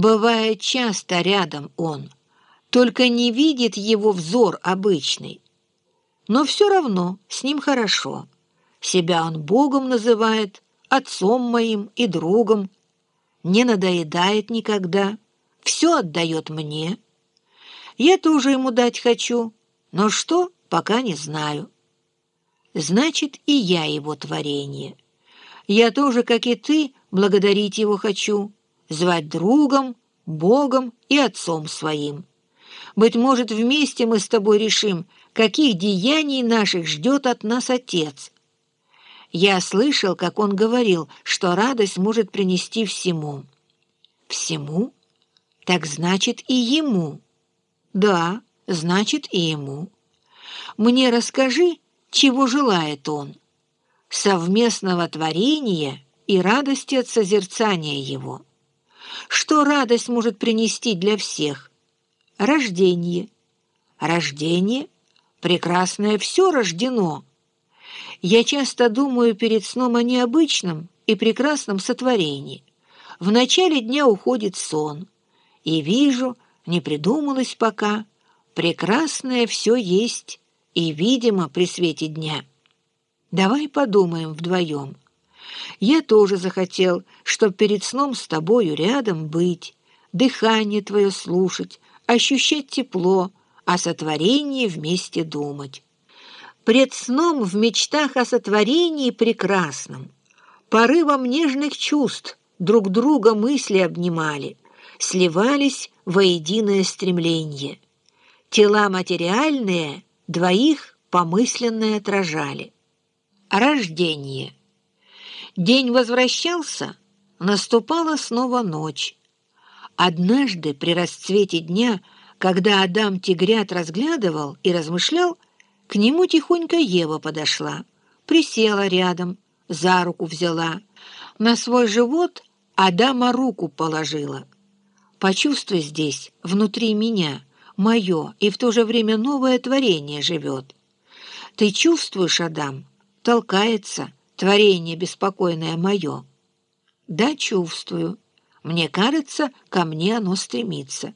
Бывает часто рядом он, только не видит его взор обычный. Но все равно с ним хорошо. Себя он Богом называет, отцом моим и другом. Не надоедает никогда, все отдает мне. Я тоже ему дать хочу, но что, пока не знаю. Значит, и я его творение. Я тоже, как и ты, благодарить его хочу, звать другом, Богом и Отцом своим. Быть может, вместе мы с тобой решим, каких деяний наших ждет от нас Отец. Я слышал, как он говорил, что радость может принести всему. Всему? Так значит и ему. Да, значит и ему. Мне расскажи, чего желает он. Совместного творения и радости от созерцания его. Что радость может принести для всех? Рождение. Рождение? Прекрасное все рождено. Я часто думаю перед сном о необычном и прекрасном сотворении. В начале дня уходит сон, и вижу, не придумалось пока, прекрасное все есть и видимо при свете дня. Давай подумаем вдвоем. Я тоже захотел, чтоб перед сном с тобою рядом быть, дыхание твое слушать, ощущать тепло, о сотворении вместе думать. Пред сном в мечтах о сотворении прекрасном, порывом нежных чувств друг друга мысли обнимали, сливались во единое стремление. Тела материальные двоих помысленное отражали. Рождение. День возвращался, наступала снова ночь. Однажды при расцвете дня, когда Адам Тигрят разглядывал и размышлял, к нему тихонько Ева подошла, присела рядом, за руку взяла. На свой живот Адама руку положила. «Почувствуй здесь, внутри меня, мое и в то же время новое творение живет. Ты чувствуешь, Адам, толкается, творение беспокойное мое. Да, чувствую. Мне кажется, ко мне оно стремится.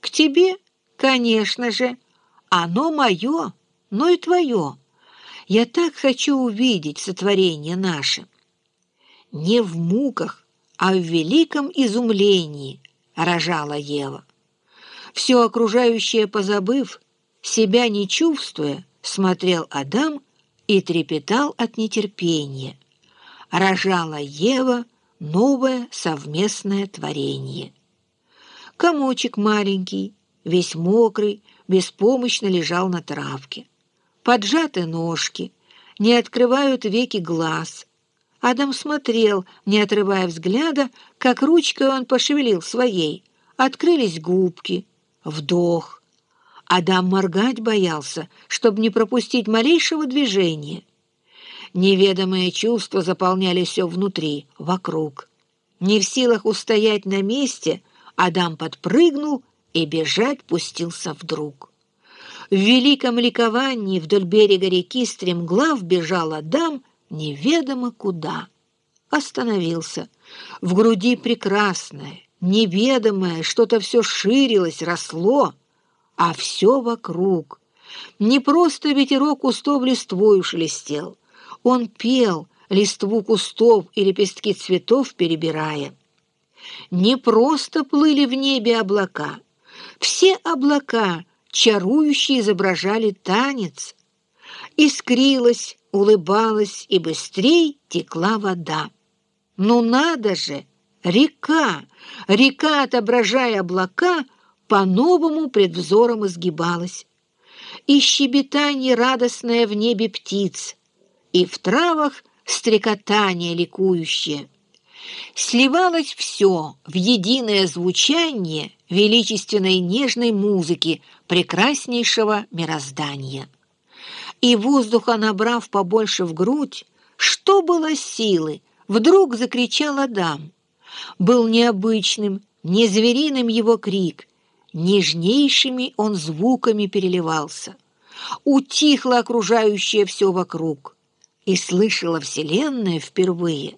К тебе, конечно же, оно мое, но и твое. Я так хочу увидеть сотворение наше. Не в муках, а в великом изумлении, рожала Ева. Все окружающее позабыв, себя не чувствуя, смотрел Адам и трепетал от нетерпения. Рожала Ева новое совместное творение. Комочек маленький, весь мокрый, беспомощно лежал на травке. Поджаты ножки, не открывают веки глаз. Адам смотрел, не отрывая взгляда, как ручкой он пошевелил своей. Открылись губки, вдох — Адам моргать боялся, чтобы не пропустить малейшего движения. Неведомые чувства заполняли все внутри, вокруг. Не в силах устоять на месте, Адам подпрыгнул и бежать пустился вдруг. В великом ликовании вдоль берега реки стремглав бежал Адам неведомо куда. Остановился. В груди прекрасное, неведомое, что-то все ширилось, росло а все вокруг. Не просто ветерок кустов листвою шелестел. Он пел, листву кустов и лепестки цветов перебирая. Не просто плыли в небе облака. Все облака чарующе изображали танец. Искрилась, улыбалась и быстрей текла вода. Ну надо же! Река! Река, отображая облака, по-новому пред взором изгибалась. И щебетание радостное в небе птиц, и в травах стрекотание ликующее. Сливалось все в единое звучание величественной нежной музыки прекраснейшего мироздания. И воздуха набрав побольше в грудь, что было силы, вдруг закричал Адам. Был необычным, не звериным его крик — нежнейшими он звуками переливался. Утихло окружающее все вокруг, и слышала Вселенная впервые